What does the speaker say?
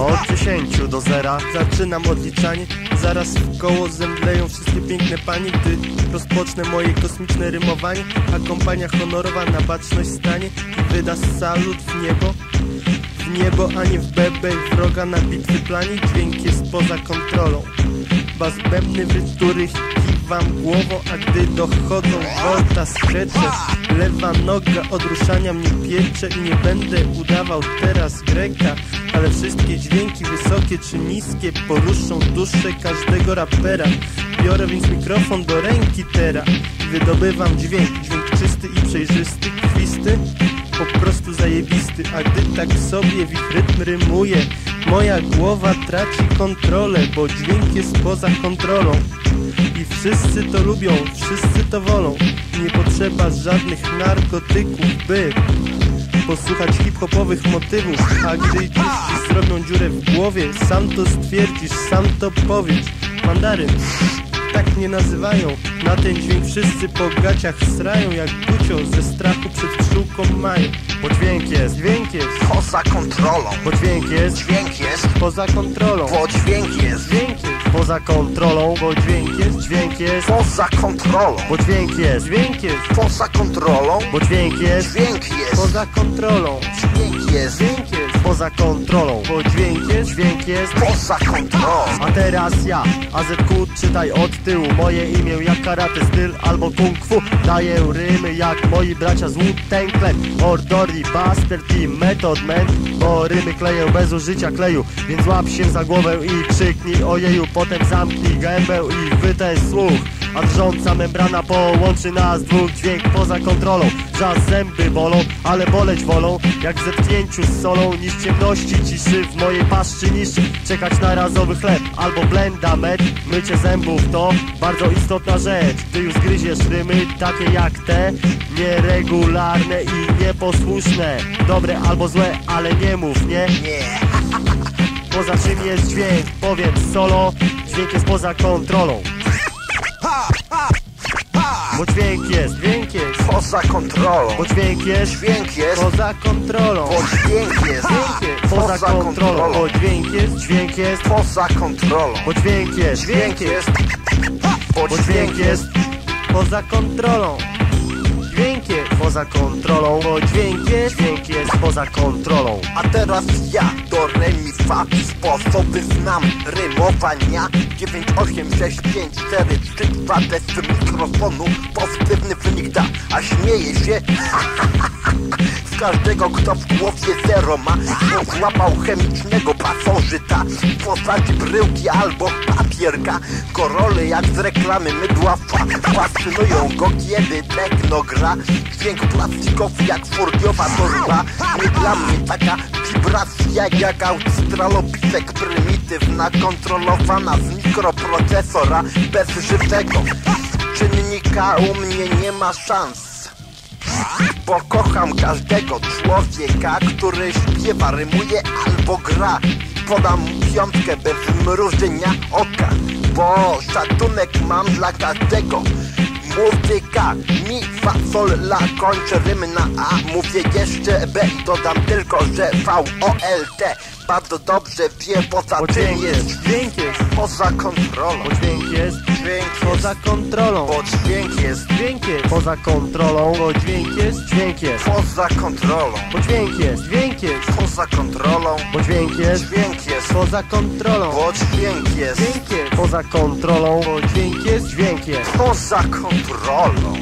Od 10 do zera zaczynam odliczanie. Zaraz w koło zemdleją wszystkie piękne panie Gdy rozpocznę moje kosmiczne rymowanie. A kompania honorowa na baczność stanie I wyda salut w niebo. W niebo, a nie w bebe i wroga na bitwy planie. Dźwięk jest poza kontrolą. Bas bębny, w których kiwam głową A gdy dochodzą volta skrecze Lewa noga od ruszania mnie piecze I nie będę udawał teraz Greka Ale wszystkie dźwięki wysokie czy niskie Poruszą duszę każdego rapera. Biorę więc mikrofon do ręki teraz wydobywam dźwięk Dźwięk czysty i przejrzysty, kwisty prostu zajebisty A gdy tak sobie w ich rytm rymuję Moja głowa traci kontrolę Bo dźwięk jest poza kontrolą. I wszyscy to lubią, wszyscy to wolą. Nie potrzeba żadnych narkotyków, by Posłuchać hip-hopowych motywów. A gdy ci zrobią dziurę w głowie Sam to stwierdzisz, sam to powiesz. Mandaryn tak mnie nazywają. Na ten dźwięk wszyscy po gaciach srają Jak gucio ze strachu przed pszczółką mają. Bo dźwięk jest, dźwięk jest. Poza kontrolą. Bo dźwięk jest. Dźwięk jest. Poza kontrolą. Bo dźwięk jest. Dźwięk jest. Poza kontrolą. Bo dźwięk jest, dźwięk jest. Poza kontrolą. Bo dźwięk jest, dźwięk jest. Poza kontrolą. Bo dźwięk jest. Dźwięk jest. Poza kontrolą. Dźwięk jest. Dźwięk jest poza kontrolą. Bo dźwięk jest, dźwięk jest Poza kontrolą. A teraz ja, AZQ czytaj od tyłu. Moje imię jak karate styl albo kung fu. Daję rymy jak moi bracia z Wu-Tang Clan. Ordorli, Buster Team, Method Man. Bo rymy kleję bez użycia kleju. Więc łap się za głowę i krzyknij ojeju. Potem zamknij gębę i wytęż słuch a drżąca membrana połączy nas dwóch Dźwięk poza kontrolą. Żas zęby bolą, ale boleć wolą Jak w zetknięciu z solą. Niż ciemności ciszy w mojej paszczy niszczy Czekać na razowy chleb albo blenda med. Mycie zębów to bardzo istotna rzecz. Gdy już gryziesz rymy takie jak te Nieregularne i nieposłuszne. Dobre albo złe, ale nie mów, nie? Nie. Poza czym jest dźwięk? Powiedz solo Dźwięk jest poza kontrolą Bo dźwięk jest, dźwięk jest. Poza kontrolą. Bo dźwięk jest Dźwięk jest. poza kontrolą. Bo dźwięk jest. Dźwięk jest poza kontrolą. Bo dźwięk jest, dźwięk jest. Poza kontrolą. Bo dźwięk jest, Dźwięk jest. Bo dźwięk jest poza kontrolą. Dźwięk jest poza kontrolą. Bo dźwięk jest, dźwięk jest poza kontrolą. A teraz ja do remi fa Sposoby znam. Rymowania 9, 8, 6, 5, 4, 3, 2 Test mikrofonu. Pozytywny wynik da A śmieje się. Z każdego kto w głowie zero ma Bo złapał chemicznego pasożyta. W postaci bryłki albo papierka. Korole jak z reklamy mydła fa. Fascynują go kiedy techno gra. Dźwięk plastikowy jak fordiowa torba Nie dla mnie taka wibracja jak australopisek Prymitywna, kontrolowana z mikroprocesora Bez żywego. Czynnika u mnie nie ma szans. Bo kocham każdego człowieka, który śpiewa, rymuje albo gra. Podam piątkę bez mrużenia oka Bo szacunek mam dla każdego Muzyka, mi, fa, sol, la, kończę rym na A. Mówię jeszcze B dodam tylko, że V, O, L, T. Bardzo dobrze wie poza Bo czym dźwięk jest dźwięk jest. Poza kontrolą. Bo dźwięk jest Dźwięk jest. poza kontrolą. Bo dźwięk jest. Dźwięk jest. Poza kontrolą. Bo dźwięk jest, dźwięk jest. Poza kontrolą. Bo dźwięk jest, dźwięk jest. Poza kontrolą. Bo dźwięk jest Dźwięk jest. poza kontrolą. Bo dźwięk jest. Dźwięk jest poza kontrolą. Bo dźwięk jest dźwiękiem Poza kontrolą.